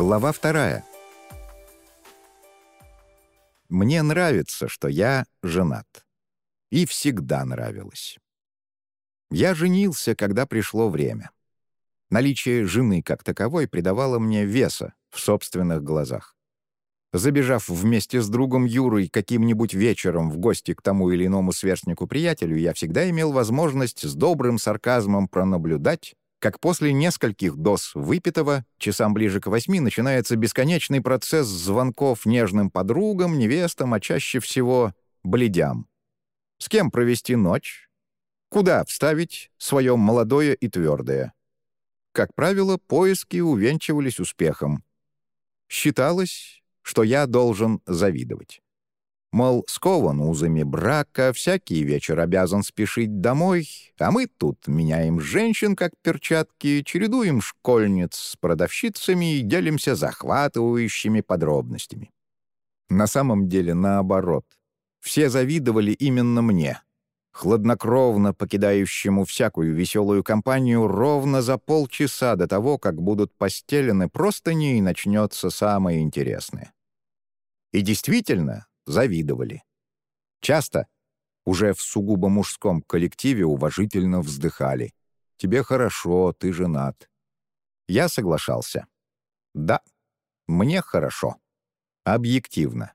Глава вторая. Мне нравится, что я женат. И всегда нравилось. Я женился, когда пришло время. Наличие жены как таковой придавало мне веса в собственных глазах. Забежав вместе с другом Юрой каким-нибудь вечером в гости к тому или иному сверстнику-приятелю, я всегда имел возможность с добрым сарказмом пронаблюдать, как после нескольких доз выпитого, часам ближе к восьми, начинается бесконечный процесс звонков нежным подругам, невестам, а чаще всего бледям. С кем провести ночь? Куда вставить свое молодое и твердое? Как правило, поиски увенчивались успехом. Считалось, что я должен завидовать. Мол, скован узами брака, всякий вечер обязан спешить домой, а мы тут меняем женщин, как перчатки, чередуем школьниц с продавщицами и делимся захватывающими подробностями. На самом деле наоборот. Все завидовали именно мне, хладнокровно покидающему всякую веселую компанию ровно за полчаса до того, как будут постелены простыни и начнется самое интересное. И действительно, завидовали. Часто, уже в сугубо мужском коллективе, уважительно вздыхали. «Тебе хорошо, ты женат». Я соглашался. «Да, мне хорошо. Объективно.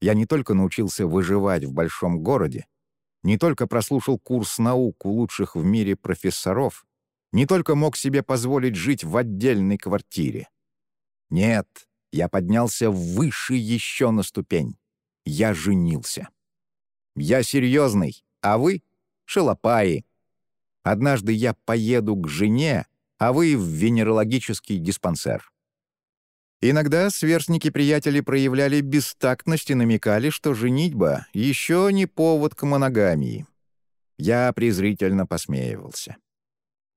Я не только научился выживать в большом городе, не только прослушал курс наук у лучших в мире профессоров, не только мог себе позволить жить в отдельной квартире. Нет, я поднялся выше еще на ступень я женился. Я серьезный, а вы — шалопаи. Однажды я поеду к жене, а вы — в венерологический диспансер. Иногда сверстники-приятели проявляли бестактность и намекали, что женитьба — еще не повод к моногамии. Я презрительно посмеивался.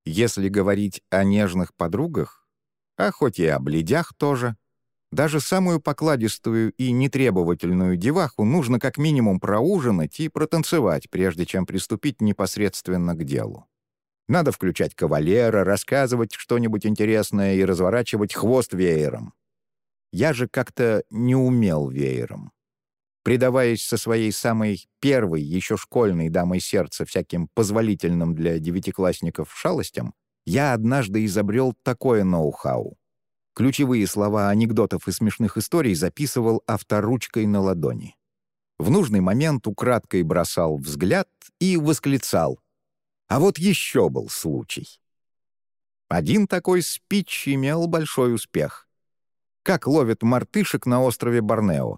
Если говорить о нежных подругах, а хоть и о бледях тоже — даже самую покладистую и нетребовательную деваху нужно как минимум проужинать и протанцевать, прежде чем приступить непосредственно к делу. Надо включать кавалера, рассказывать что-нибудь интересное и разворачивать хвост веером. Я же как-то не умел веером. Предаваясь со своей самой первой, еще школьной дамой сердца всяким позволительным для девятиклассников шалостям, я однажды изобрел такое ноу-хау. Ключевые слова анекдотов и смешных историй записывал авторучкой на ладони. В нужный момент украдкой бросал взгляд и восклицал. А вот еще был случай. Один такой спич имел большой успех. Как ловят мартышек на острове Борнео.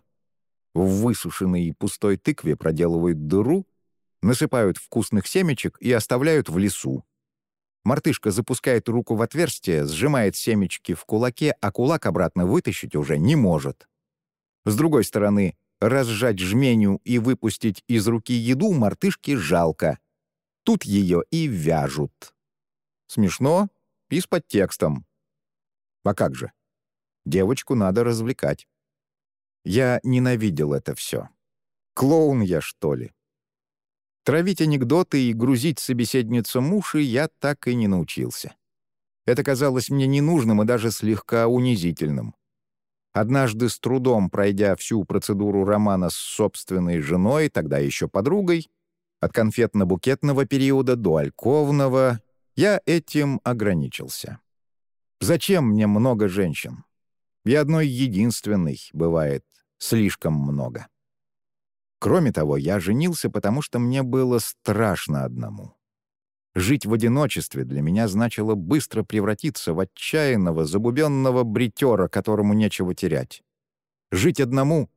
В высушенной и пустой тыкве проделывают дыру, насыпают вкусных семечек и оставляют в лесу, Мартышка запускает руку в отверстие, сжимает семечки в кулаке, а кулак обратно вытащить уже не может. С другой стороны, разжать жменю и выпустить из руки еду мартышке жалко. Тут ее и вяжут. Смешно и с подтекстом. А как же? Девочку надо развлекать. Я ненавидел это все. Клоун я, что ли? Травить анекдоты и грузить собеседницу муши я так и не научился. Это казалось мне ненужным и даже слегка унизительным. Однажды с трудом пройдя всю процедуру романа с собственной женой, тогда еще подругой, от конфетно-букетного периода до альковного, я этим ограничился. Зачем мне много женщин? И одной единственной бывает слишком много. Кроме того, я женился, потому что мне было страшно одному. Жить в одиночестве для меня значило быстро превратиться в отчаянного, забубенного бритера, которому нечего терять. Жить одному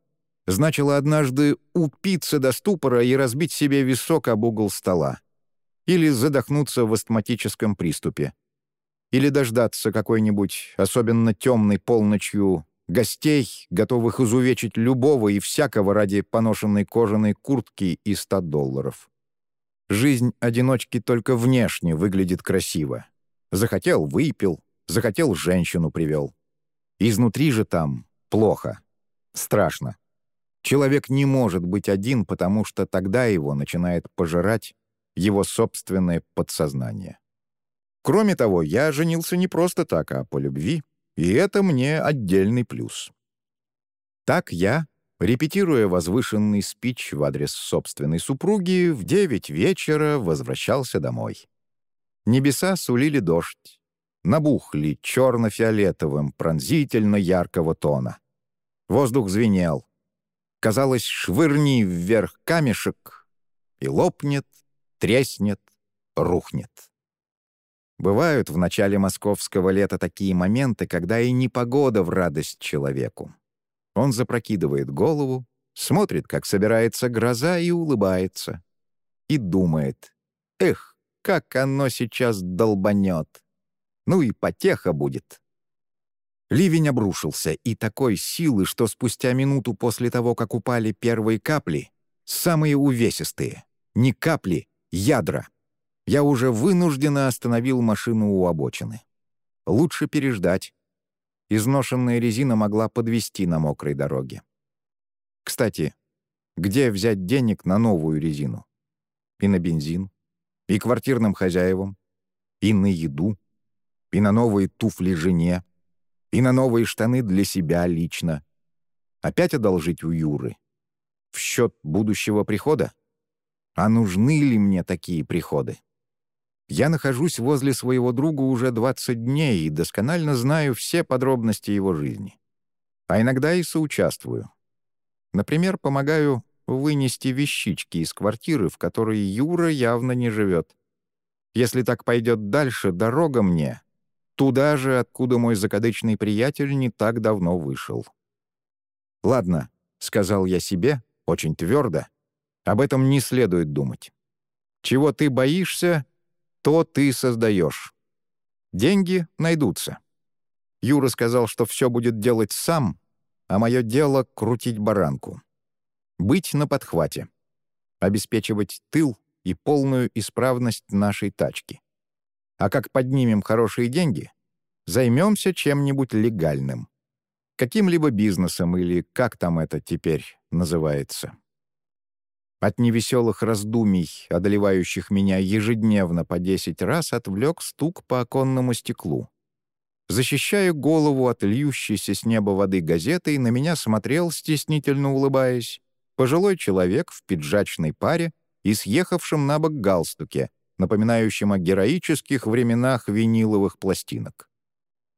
значило однажды упиться до ступора и разбить себе висок об угол стола. Или задохнуться в астматическом приступе. Или дождаться какой-нибудь особенно темной полночью гостей, готовых изувечить любого и всякого ради поношенной кожаной куртки и ста долларов. Жизнь одиночки только внешне выглядит красиво. Захотел — выпил, захотел — женщину привел. Изнутри же там плохо, страшно. Человек не может быть один, потому что тогда его начинает пожирать его собственное подсознание. Кроме того, я женился не просто так, а по любви — И это мне отдельный плюс. Так я, репетируя возвышенный спич в адрес собственной супруги, в девять вечера возвращался домой. Небеса сулили дождь, набухли черно-фиолетовым, пронзительно яркого тона. Воздух звенел. Казалось, швырни вверх камешек, и лопнет, треснет, рухнет. Бывают в начале московского лета такие моменты, когда и непогода в радость человеку. Он запрокидывает голову, смотрит, как собирается гроза, и улыбается. И думает, «Эх, как оно сейчас долбанет! Ну и потеха будет!» Ливень обрушился, и такой силы, что спустя минуту после того, как упали первые капли, самые увесистые, не капли, ядра, я уже вынужденно остановил машину у обочины. Лучше переждать, Изношенная резина могла подвести на мокрой дороге. Кстати, где взять денег на новую резину? И на бензин, и квартирным хозяевам, и на еду, и на новые туфли жене, и на новые штаны для себя лично. Опять одолжить у Юры? В счет будущего прихода? А нужны ли мне такие приходы? Я нахожусь возле своего друга уже 20 дней и досконально знаю все подробности его жизни. А иногда и соучаствую. Например, помогаю вынести вещички из квартиры, в которой Юра явно не живет. Если так пойдет дальше, дорога мне туда же, откуда мой закадычный приятель не так давно вышел. «Ладно», — сказал я себе, очень твердо, — «об этом не следует думать. Чего ты боишься, то ты создаешь. Деньги найдутся. Юра сказал, что все будет делать сам, а мое дело — крутить баранку. Быть на подхвате. Обеспечивать тыл и полную исправность нашей тачки. А как поднимем хорошие деньги, займемся чем-нибудь легальным. Каким-либо бизнесом или как там это теперь называется. От невеселых раздумий, одолевающих меня ежедневно по десять раз, отвлек стук по оконному стеклу. Защищая голову от льющейся с неба воды газетой, на меня смотрел, стеснительно улыбаясь, пожилой человек в пиджачной паре и съехавшем на бок галстуке, напоминающем о героических временах виниловых пластинок.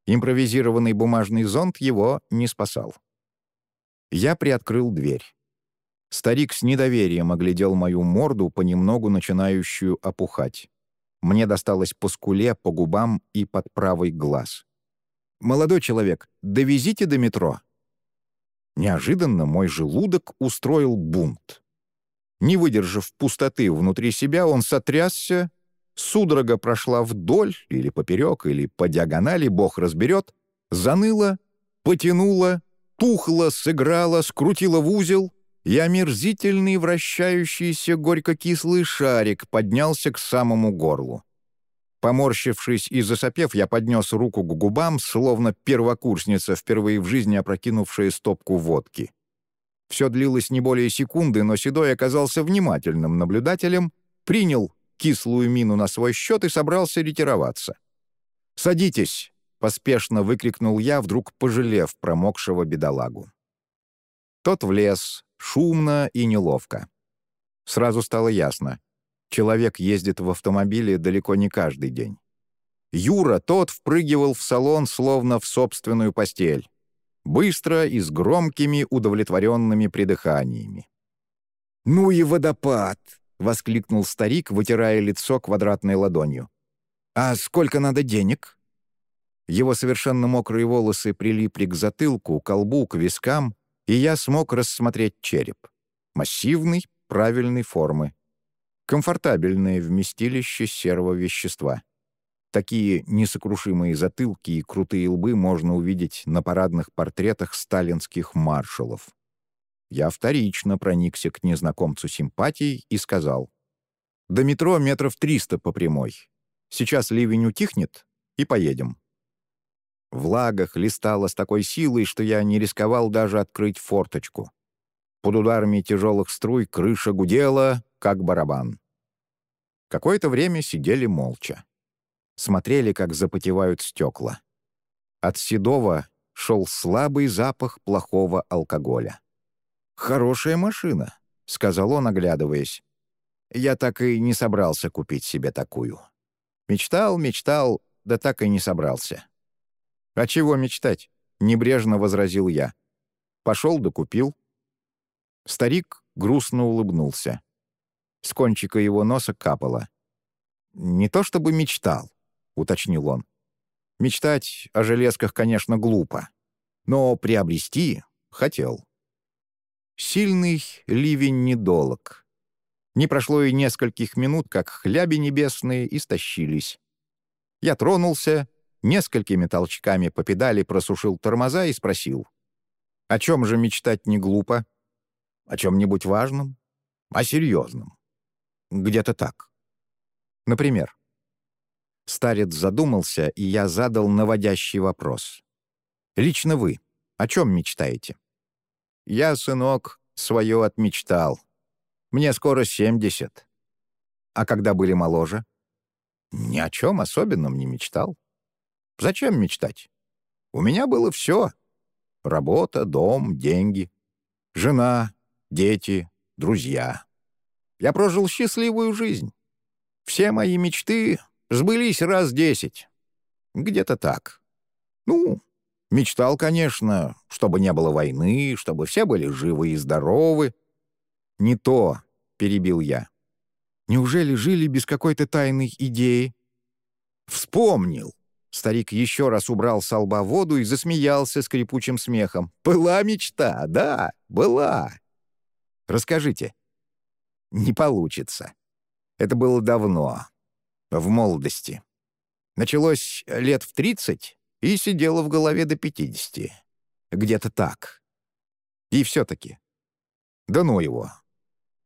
Импровизированный бумажный зонт его не спасал. Я приоткрыл дверь. Старик с недоверием оглядел мою морду, понемногу начинающую опухать. Мне досталось по скуле, по губам и под правый глаз. «Молодой человек, довезите до метро». Неожиданно мой желудок устроил бунт. Не выдержав пустоты внутри себя, он сотрясся, судорога прошла вдоль, или поперек, или по диагонали, бог разберет, заныла, потянула, тухла, сыграла, скрутила в узел — и омерзительный вращающийся горько-кислый шарик поднялся к самому горлу. Поморщившись и засопев, я поднес руку к губам, словно первокурсница, впервые в жизни опрокинувшая стопку водки. Все длилось не более секунды, но Седой оказался внимательным наблюдателем, принял кислую мину на свой счет и собрался ретироваться. «Садитесь!» — поспешно выкрикнул я, вдруг пожалев промокшего бедолагу. Тот влез, шумно и неловко. Сразу стало ясно. Человек ездит в автомобиле далеко не каждый день. Юра тот впрыгивал в салон, словно в собственную постель. Быстро и с громкими удовлетворенными придыханиями. «Ну и водопад!» — воскликнул старик, вытирая лицо квадратной ладонью. «А сколько надо денег?» Его совершенно мокрые волосы прилипли к затылку, колбу, к вискам, и я смог рассмотреть череп. Массивный, правильной формы. Комфортабельное вместилище серого вещества. Такие несокрушимые затылки и крутые лбы можно увидеть на парадных портретах сталинских маршалов. Я вторично проникся к незнакомцу симпатией и сказал. «До метро метров триста по прямой. Сейчас ливень утихнет, и поедем». Влага хлестала с такой силой, что я не рисковал даже открыть форточку. Под ударами тяжелых струй крыша гудела, как барабан. Какое-то время сидели молча. Смотрели, как запотевают стекла. От Седова шел слабый запах плохого алкоголя. «Хорошая машина», — сказал он, оглядываясь. «Я так и не собрался купить себе такую. Мечтал, мечтал, да так и не собрался». «А чего мечтать?» — небрежно возразил я. «Пошел да купил». Старик грустно улыбнулся. С кончика его носа капало. «Не то чтобы мечтал», — уточнил он. «Мечтать о железках, конечно, глупо. Но приобрести хотел». Сильный ливень недолог. Не прошло и нескольких минут, как хляби небесные истощились. Я тронулся, несколькими толчками по педали просушил тормоза и спросил. «О чем же мечтать не глупо? О чем-нибудь важном? О серьезном? Где-то так. Например?» Старец задумался, и я задал наводящий вопрос. «Лично вы о чем мечтаете?» «Я, сынок, свое отмечтал. Мне скоро семьдесят. А когда были моложе?» «Ни о чем особенном не мечтал. Зачем мечтать? У меня было все. Работа, дом, деньги, жена, дети, друзья. Я прожил счастливую жизнь. Все мои мечты сбылись раз десять. Где-то так. Ну, Мечтал, конечно, чтобы не было войны, чтобы все были живы и здоровы. «Не то», — перебил я. «Неужели жили без какой-то тайной идеи?» «Вспомнил!» Старик еще раз убрал с лба воду и засмеялся скрипучим смехом. «Была мечта, да, была!» «Расскажите». «Не получится. Это было давно, в молодости. Началось лет в тридцать, и сидела в голове до 50. Где-то так. И все-таки. Да ну его.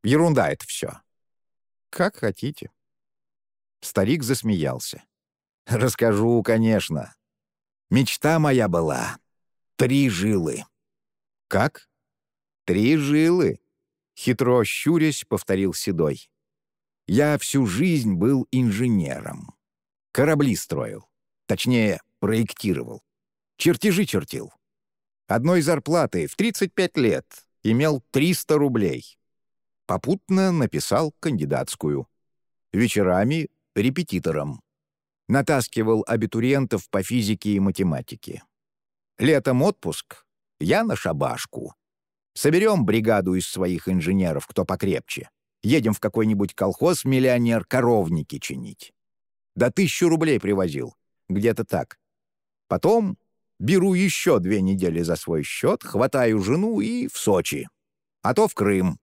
Ерунда это все. Как хотите. Старик засмеялся. Расскажу, конечно. Мечта моя была. Три жилы. Как? Три жилы. Хитро щурясь, повторил Седой. Я всю жизнь был инженером. Корабли строил. Точнее, проектировал. Чертежи чертил. Одной зарплаты в 35 лет имел 300 рублей. Попутно написал кандидатскую. Вечерами — репетитором. Натаскивал абитуриентов по физике и математике. Летом отпуск, я на шабашку. Соберем бригаду из своих инженеров, кто покрепче. Едем в какой-нибудь колхоз миллионер коровники чинить. До тысячу рублей привозил. Где-то так. Потом беру еще две недели за свой счет, хватаю жену и в Сочи. А то в Крым.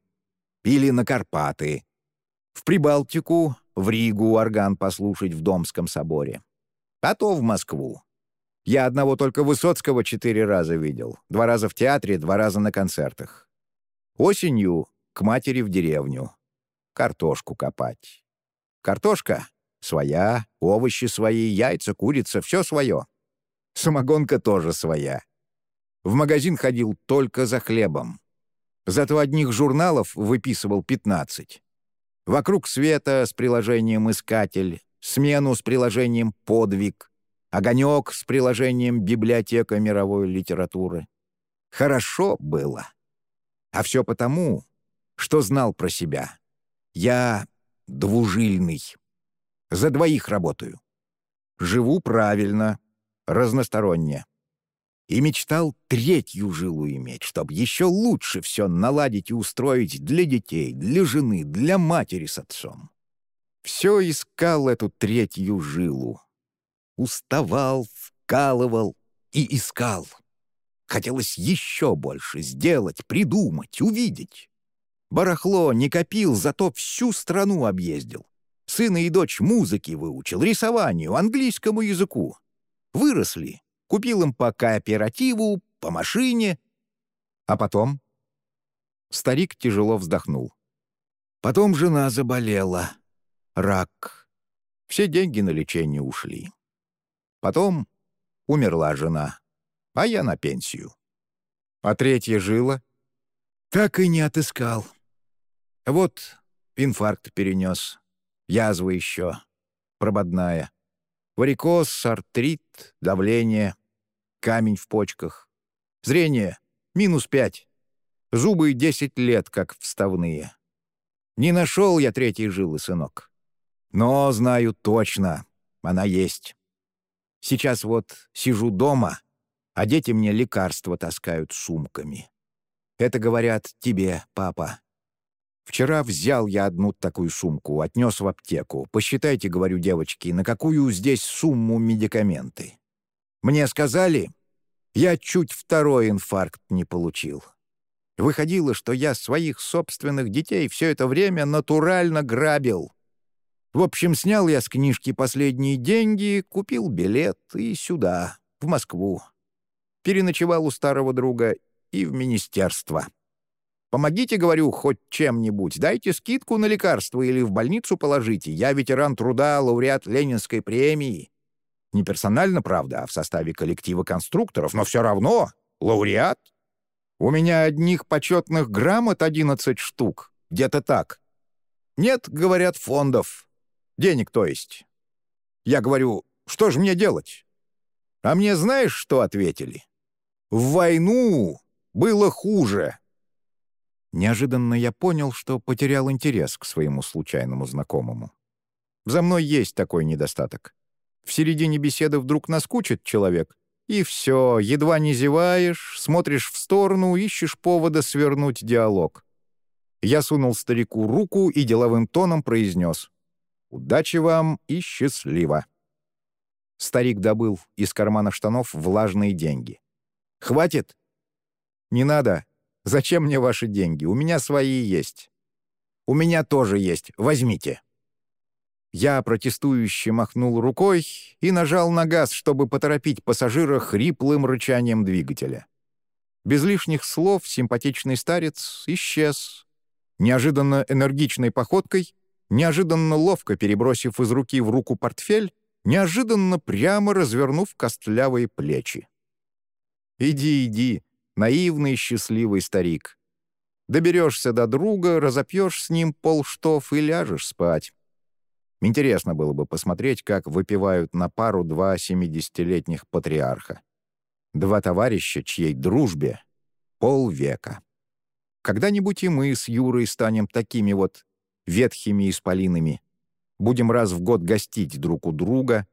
Или на Карпаты. В Прибалтику, в Ригу орган послушать в Домском соборе. А то в Москву. Я одного только Высоцкого четыре раза видел. Два раза в театре, два раза на концертах. Осенью к матери в деревню. Картошку копать. Картошка своя, овощи свои, яйца, курица — все свое. Самогонка тоже своя. В магазин ходил только за хлебом. Зато одних журналов выписывал 15. «Вокруг света» с приложением «Искатель», «Смену» с приложением «Подвиг», «Огонек» с приложением «Библиотека мировой литературы». Хорошо было. А все потому, что знал про себя. Я двужильный. За двоих работаю. Живу правильно, разносторонне. И мечтал третью жилу иметь, чтобы еще лучше все наладить и устроить для детей, для жены, для матери с отцом. Все искал эту третью жилу. Уставал, вкалывал и искал. Хотелось еще больше сделать, придумать, увидеть. Барахло не копил, зато всю страну объездил. Сына и дочь музыки выучил, рисованию, английскому языку. Выросли. Купил им по кооперативу, по машине. А потом? Старик тяжело вздохнул. Потом жена заболела. Рак. Все деньги на лечение ушли. Потом умерла жена, а я на пенсию. А третья жила? Так и не отыскал. Вот инфаркт перенес. Язва еще. Прободная. Варикоз, артрит, давление. камень в почках. Зрение — минус пять. Зубы — десять лет, как вставные. Не нашел я третьей жилы, сынок. Но знаю точно, она есть. Сейчас вот сижу дома, а дети мне лекарства таскают сумками. Это говорят тебе, папа. Вчера взял я одну такую сумку, отнес в аптеку. Посчитайте, говорю девочки, на какую здесь сумму медикаменты. Мне сказали, я чуть второй инфаркт не получил. Выходило, что я своих собственных детей все это время натурально грабил. В общем, снял я с книжки последние деньги, купил билет и сюда, в Москву. Переночевал у старого друга и в министерство. Помогите, говорю, хоть чем-нибудь. Дайте скидку на лекарства или в больницу положите. Я ветеран труда, лауреат Ленинской премии. Не персонально, правда, а в составе коллектива конструкторов, но все равно лауреат. У меня одних почетных грамот 11 штук. Где-то так. Нет, говорят, фондов. Денег, то есть. Я говорю, что же мне делать? А мне знаешь, что ответили? В войну было хуже. Неожиданно я понял, что потерял интерес к своему случайному знакомому. За мной есть такой недостаток. В середине беседы вдруг наскучит человек, и все, едва не зеваешь, смотришь в сторону, ищешь повода свернуть диалог. Я сунул старику руку и деловым тоном произнес «Удачи вам и счастливо». Старик добыл из кармана штанов влажные деньги. «Хватит?» «Не надо. Зачем мне ваши деньги? У меня свои есть». «У меня тоже есть. Возьмите». Я протестующе махнул рукой и нажал на газ, чтобы поторопить пассажира хриплым рычанием двигателя. Без лишних слов симпатичный старец исчез. Неожиданно энергичной походкой, неожиданно ловко перебросив из руки в руку портфель, неожиданно прямо развернув костлявые плечи. «Иди, иди, наивный счастливый старик. Доберешься до друга, разопьешь с ним полштов и ляжешь спать. Интересно было бы посмотреть, как выпивают на пару два семидесятилетних патриарха. Два товарища, чьей дружбе полвека. Когда-нибудь и мы с Юрой станем такими вот ветхими исполинами. Будем раз в год гостить друг у друга.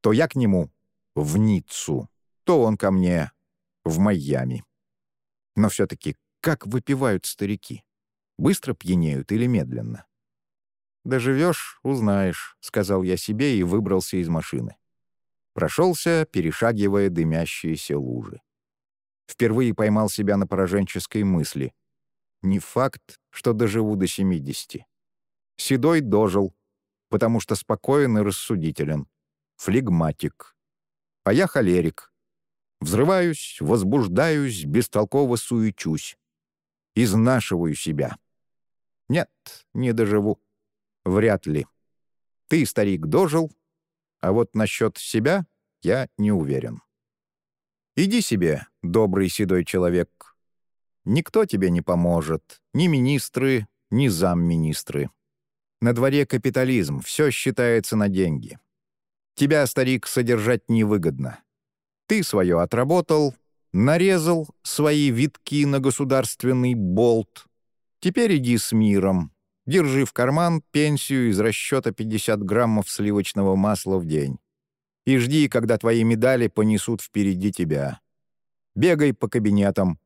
То я к нему в Ниццу, то он ко мне в Майами. Но все-таки как выпивают старики? Быстро пьянеют или медленно? «Доживешь — узнаешь», — сказал я себе и выбрался из машины. Прошелся, перешагивая дымящиеся лужи. Впервые поймал себя на пораженческой мысли. Не факт, что доживу до 70. Седой дожил, потому что спокоен и рассудителен. Флегматик. А я холерик. Взрываюсь, возбуждаюсь, бестолково суечусь. Изнашиваю себя. Нет, не доживу. Вряд ли. Ты, старик, дожил, а вот насчет себя я не уверен. Иди себе, добрый седой человек. Никто тебе не поможет, ни министры, ни замминистры. На дворе капитализм, все считается на деньги. Тебя, старик, содержать невыгодно. Ты свое отработал, нарезал свои витки на государственный болт. Теперь иди с миром, Держи в карман пенсию из расчета 50 граммов сливочного масла в день. И жди, когда твои медали понесут впереди тебя. Бегай по кабинетам.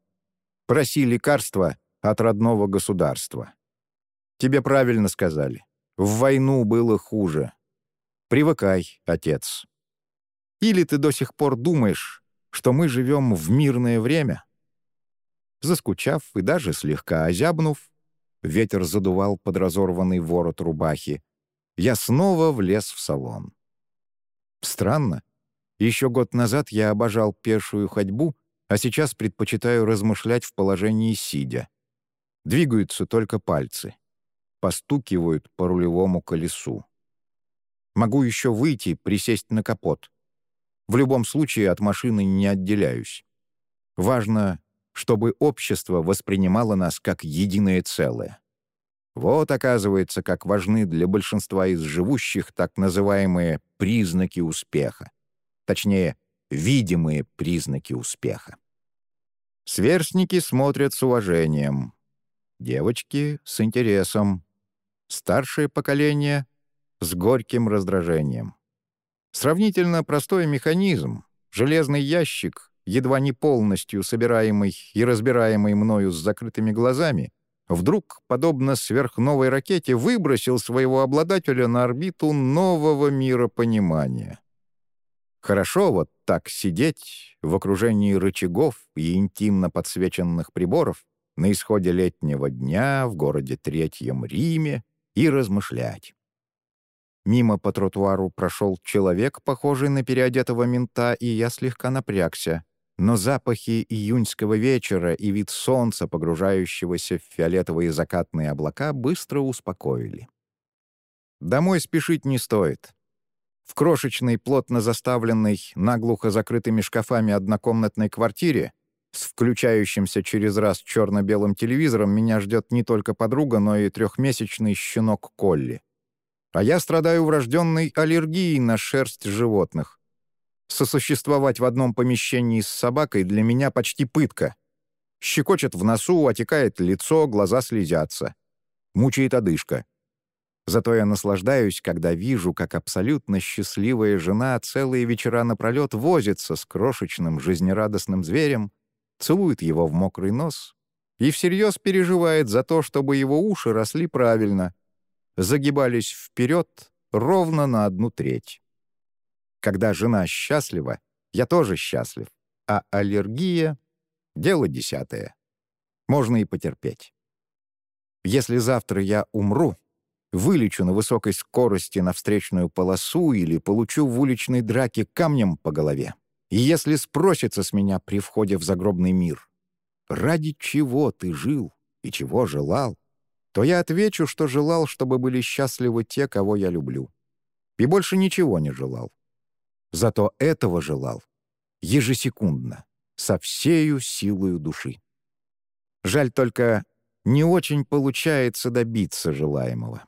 Проси лекарства от родного государства. Тебе правильно сказали. В войну было хуже. Привыкай, отец. Или ты до сих пор думаешь, что мы живем в мирное время? Заскучав и даже слегка озябнув, Ветер задувал под разорванный ворот рубахи. Я снова влез в салон. Странно. Еще год назад я обожал пешую ходьбу, а сейчас предпочитаю размышлять в положении сидя. Двигаются только пальцы. Постукивают по рулевому колесу. Могу еще выйти, присесть на капот. В любом случае от машины не отделяюсь. Важно чтобы общество воспринимало нас как единое целое. Вот, оказывается, как важны для большинства из живущих так называемые «признаки успеха». Точнее, видимые признаки успеха. Сверстники смотрят с уважением, девочки — с интересом, старшее поколение — с горьким раздражением. Сравнительно простой механизм, железный ящик, едва не полностью собираемый и разбираемый мною с закрытыми глазами, вдруг, подобно сверхновой ракете, выбросил своего обладателя на орбиту нового мира понимания. Хорошо вот так сидеть в окружении рычагов и интимно подсвеченных приборов на исходе летнего дня в городе Третьем Риме и размышлять. Мимо по тротуару прошел человек, похожий на переодетого мента, и я слегка напрягся. Но запахи июньского вечера и вид солнца, погружающегося в фиолетовые закатные облака, быстро успокоили. Домой спешить не стоит. В крошечной, плотно заставленной, наглухо закрытыми шкафами однокомнатной квартире с включающимся через раз черно-белым телевизором меня ждет не только подруга, но и трехмесячный щенок Колли. А я страдаю врожденной аллергией на шерсть животных. Сосуществовать в одном помещении с собакой для меня почти пытка. Щекочет в носу, отекает лицо, глаза слезятся. Мучает одышка. Зато я наслаждаюсь, когда вижу, как абсолютно счастливая жена целые вечера напролет возится с крошечным жизнерадостным зверем, целует его в мокрый нос и всерьез переживает за то, чтобы его уши росли правильно, загибались вперед ровно на одну треть. Когда жена счастлива, я тоже счастлив, а аллергия — дело десятое. Можно и потерпеть. Если завтра я умру, вылечу на высокой скорости на встречную полосу или получу в уличной драке камнем по голове, и если спросится с меня при входе в загробный мир, ради чего ты жил и чего желал, то я отвечу, что желал, чтобы были счастливы те, кого я люблю. И больше ничего не желал. Зато этого желал ежесекундно, со всею силою души. Жаль только, не очень получается добиться желаемого.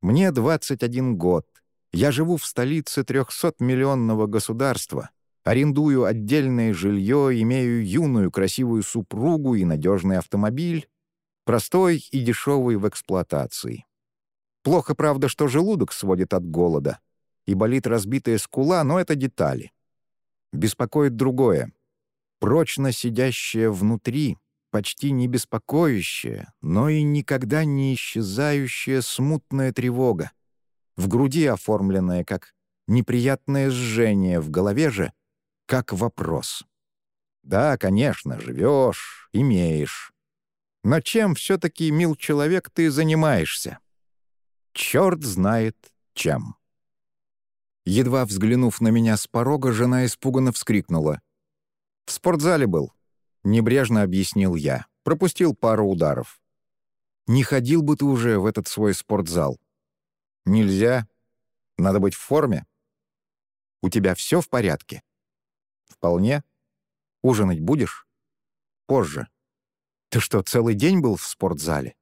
Мне 21 год. Я живу в столице 300-миллионного государства, арендую отдельное жилье, имею юную красивую супругу и надежный автомобиль, Простой и дешевый в эксплуатации. Плохо, правда, что желудок сводит от голода, и болит разбитая скула, но это детали. Беспокоит другое. Прочно сидящее внутри, почти не беспокоящая, но и никогда не исчезающая смутная тревога. В груди оформленная как неприятное жжение, в голове же как вопрос. Да, конечно, живешь, имеешь. Но чем все-таки, мил человек, ты занимаешься? Черт знает чем. Едва взглянув на меня с порога, жена испуганно вскрикнула. «В спортзале был», — небрежно объяснил я. Пропустил пару ударов. «Не ходил бы ты уже в этот свой спортзал». «Нельзя. Надо быть в форме». «У тебя все в порядке?» «Вполне. Ужинать будешь?» «Позже. Ты что, целый день был в спортзале?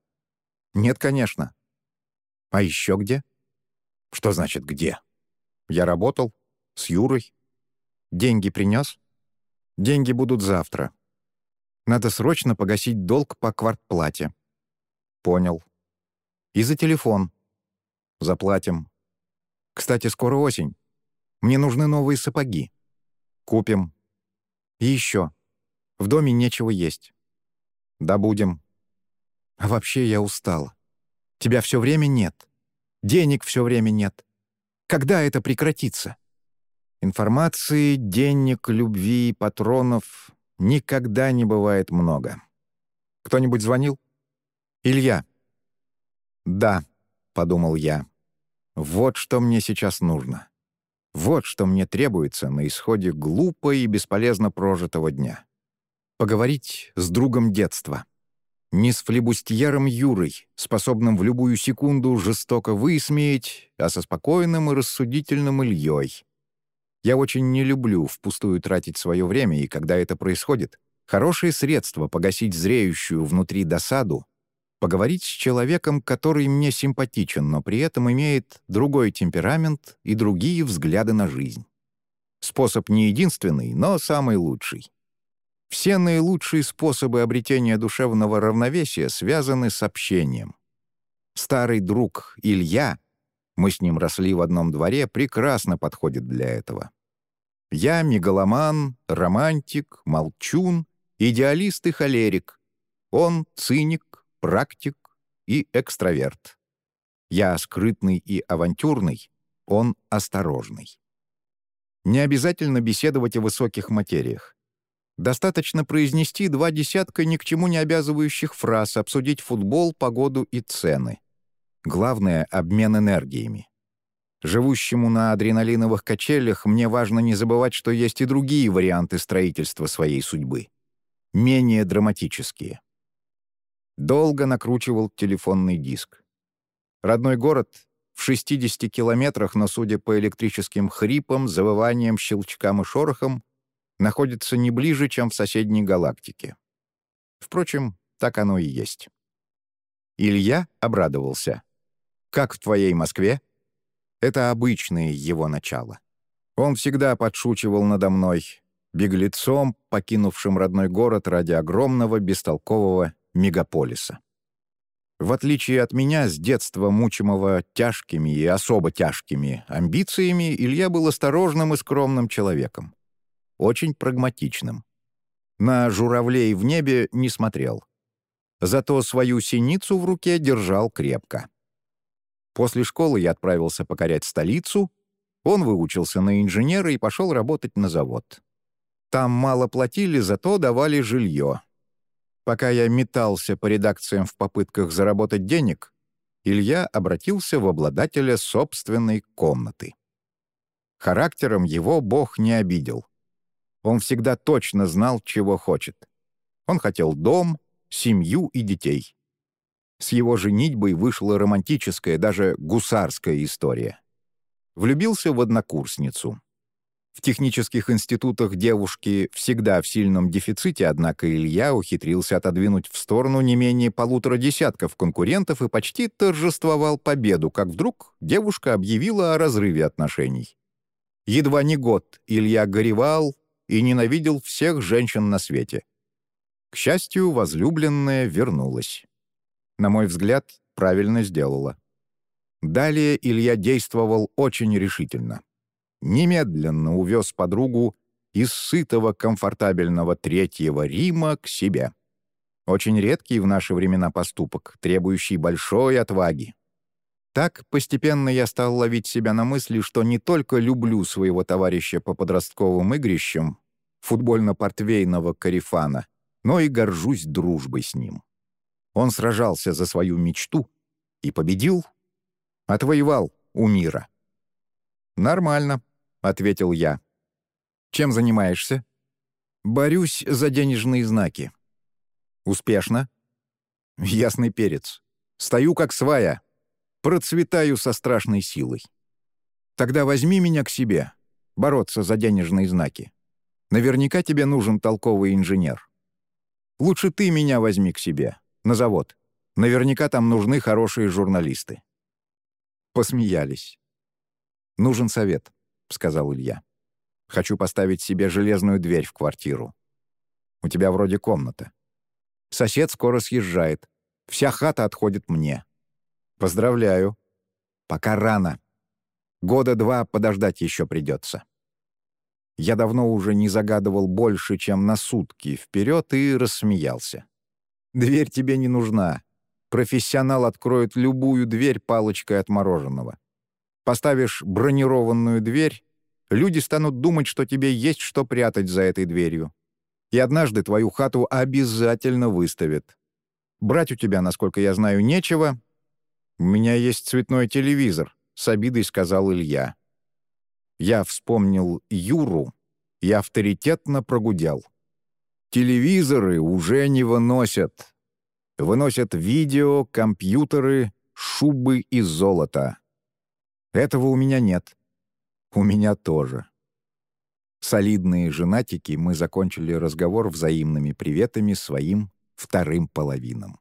Нет, конечно. А еще где? Что значит «где»? Я работал. С Юрой. Деньги принес? Деньги будут завтра. Надо срочно погасить долг по квартплате. Понял. И за телефон. Заплатим. Кстати, скоро осень. Мне нужны новые сапоги. Купим. И еще. В доме нечего есть. Да будем. А вообще я устал. Тебя все время нет. Денег все время нет. Когда это прекратится? Информации, денег, любви, патронов никогда не бывает много. Кто-нибудь звонил? Илья. Да, подумал я. Вот что мне сейчас нужно. Вот что мне требуется на исходе глупо и бесполезно прожитого дня. Поговорить с другом детства. Не с флебустьером Юрой, способным в любую секунду жестоко высмеять, а со спокойным и рассудительным Ильей. Я очень не люблю впустую тратить свое время, и когда это происходит, хорошее средство погасить зреющую внутри досаду — поговорить с человеком, который мне симпатичен, но при этом имеет другой темперамент и другие взгляды на жизнь. Способ не единственный, но самый лучший. Все наилучшие способы обретения душевного равновесия связаны с общением. Старый друг Илья, мы с ним росли в одном дворе, прекрасно подходит для этого. Я мегаломан, романтик, молчун, идеалист и холерик. Он циник, практик и экстраверт. Я скрытный и авантюрный, он осторожный. Не обязательно беседовать о высоких материях. Достаточно произнести два десятка ни к чему не обязывающих фраз, обсудить футбол, погоду и цены. Главное — обмен энергиями. Живущему на адреналиновых качелях мне важно не забывать, что есть и другие варианты строительства своей судьбы. Менее драматические. Долго накручивал телефонный диск. Родной город в 60 километрах, но, судя по электрическим хрипам, завываниям, щелчкам и шорохам, находится не ближе, чем в соседней галактике. Впрочем, так оно и есть. Илья обрадовался. «Как в твоей Москве?» Это обычное его начало. Он всегда подшучивал надо мной, беглецом, покинувшим родной город ради огромного, бестолкового мегаполиса. В отличие от меня, с детства мучимого тяжкими и особо тяжкими амбициями, Илья был осторожным и скромным человеком очень прагматичным. На журавлей в небе не смотрел. Зато свою синицу в руке держал крепко. После школы я отправился покорять столицу, он выучился на инженера и пошел работать на завод. Там мало платили, зато давали жилье. Пока я метался по редакциям в попытках заработать денег, Илья обратился в обладателя собственной комнаты. Характером его Бог не обидел. Он всегда точно знал, чего хочет. Он хотел дом, семью и детей. С его женитьбой вышла романтическая, даже гусарская история. Влюбился в однокурсницу. В технических институтах девушки всегда в сильном дефиците, однако Илья ухитрился отодвинуть в сторону не менее полутора десятков конкурентов и почти торжествовал победу, как вдруг девушка объявила о разрыве отношений. Едва не год Илья горевал, и ненавидел всех женщин на свете. К счастью, возлюбленная вернулась. На мой взгляд, правильно сделала. Далее Илья действовал очень решительно. Немедленно увез подругу из сытого, комфортабельного Третьего Рима к себе. Очень редкий в наши времена поступок, требующий большой отваги. Так постепенно я стал ловить себя на мысли, что не только люблю своего товарища по подростковым игрищам, футбольно-портвейного карифана, но и горжусь дружбой с ним. Он сражался за свою мечту и победил, отвоевал у мира. «Нормально», — ответил я. «Чем занимаешься?» «Борюсь за денежные знаки». «Успешно?» «Ясный перец. Стою как свая, процветаю со страшной силой. Тогда возьми меня к себе, бороться за денежные знаки. Наверняка тебе нужен толковый инженер. Лучше ты меня возьми к себе, на завод. Наверняка там нужны хорошие журналисты». Посмеялись. «Нужен совет», — сказал Илья. «Хочу поставить себе железную дверь в квартиру. У тебя вроде комната. Сосед скоро съезжает. Вся хата отходит мне. «Поздравляю. Пока рано. Года два подождать еще придется». Я давно уже не загадывал больше, чем на сутки вперед, и рассмеялся. «Дверь тебе не нужна. Профессионал откроет любую дверь палочкой от мороженого. Поставишь бронированную дверь, люди станут думать, что тебе есть что прятать за этой дверью. И однажды твою хату обязательно выставят. Брать у тебя, насколько я знаю, нечего, «У меня есть цветной телевизор», — с обидой сказал Илья. Я вспомнил Юру и авторитетно прогудел. «Телевизоры уже не выносят. Выносят видео, компьютеры, шубы и золото. Этого у меня нет. У меня тоже». Солидные женатики мы закончили разговор взаимными приветами своим вторым половинам.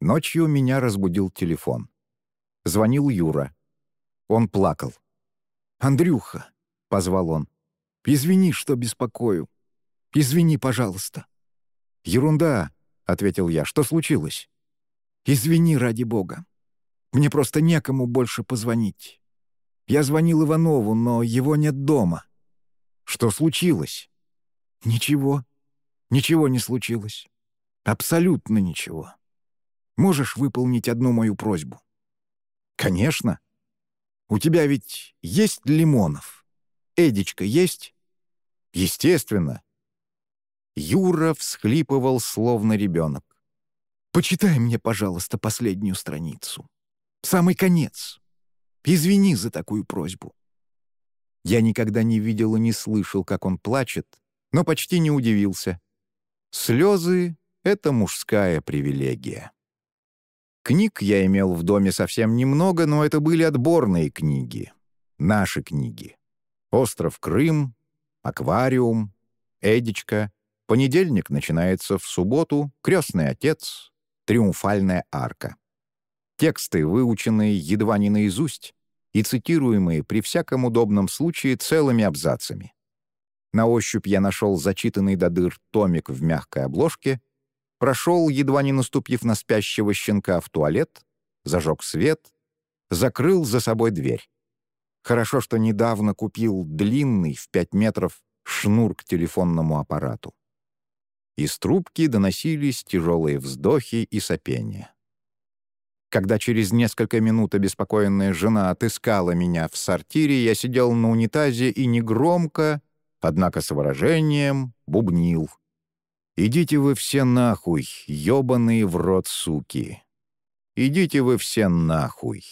Ночью меня разбудил телефон. Звонил Юра. Он плакал. «Андрюха, позвал он. «Извини, что беспокою. Извини, пожалуйста». «Ерунда», — ответил я. «Что случилось?» «Извини, ради бога. Мне просто некому больше позвонить. Я звонил Иванову, но его нет дома». «Что случилось?» «Ничего. Ничего не случилось. Абсолютно ничего. Можешь выполнить одну мою просьбу?» «Конечно. У тебя ведь есть Лимонов? Эдичка есть?» «Естественно». Юра всхлипывал, словно ребенок. «Почитай мне, пожалуйста, последнюю страницу. Самый конец. Извини за такую просьбу». Я никогда не видел и не слышал, как он плачет, но почти не удивился. Слезы — это мужская привилегия. Книг я имел в доме совсем немного, но это были отборные книги. Наши книги. «Остров Крым», «Аквариум», «Эдичка», «Понедельник начинается в субботу», «Крестный отец», «Триумфальная арка». Тексты, выученные едва не наизусть и цитируемые при всяком удобном случае целыми абзацами. На ощупь я нашел зачитанный до дыр томик в мягкой обложке, прошел, едва не наступив на спящего щенка в туалет, зажег свет, закрыл за собой дверь. Хорошо, что недавно купил длинный в пять метров шнур к телефонному аппарату. Из трубки доносились тяжелые вздохи и сопения. Когда через несколько минут обеспокоенная жена отыскала меня в сортире, я сидел на унитазе и негромко, однако с выражением, бубнил. «Идите вы все нахуй, ёбаные в рот суки! Идите вы все нахуй!»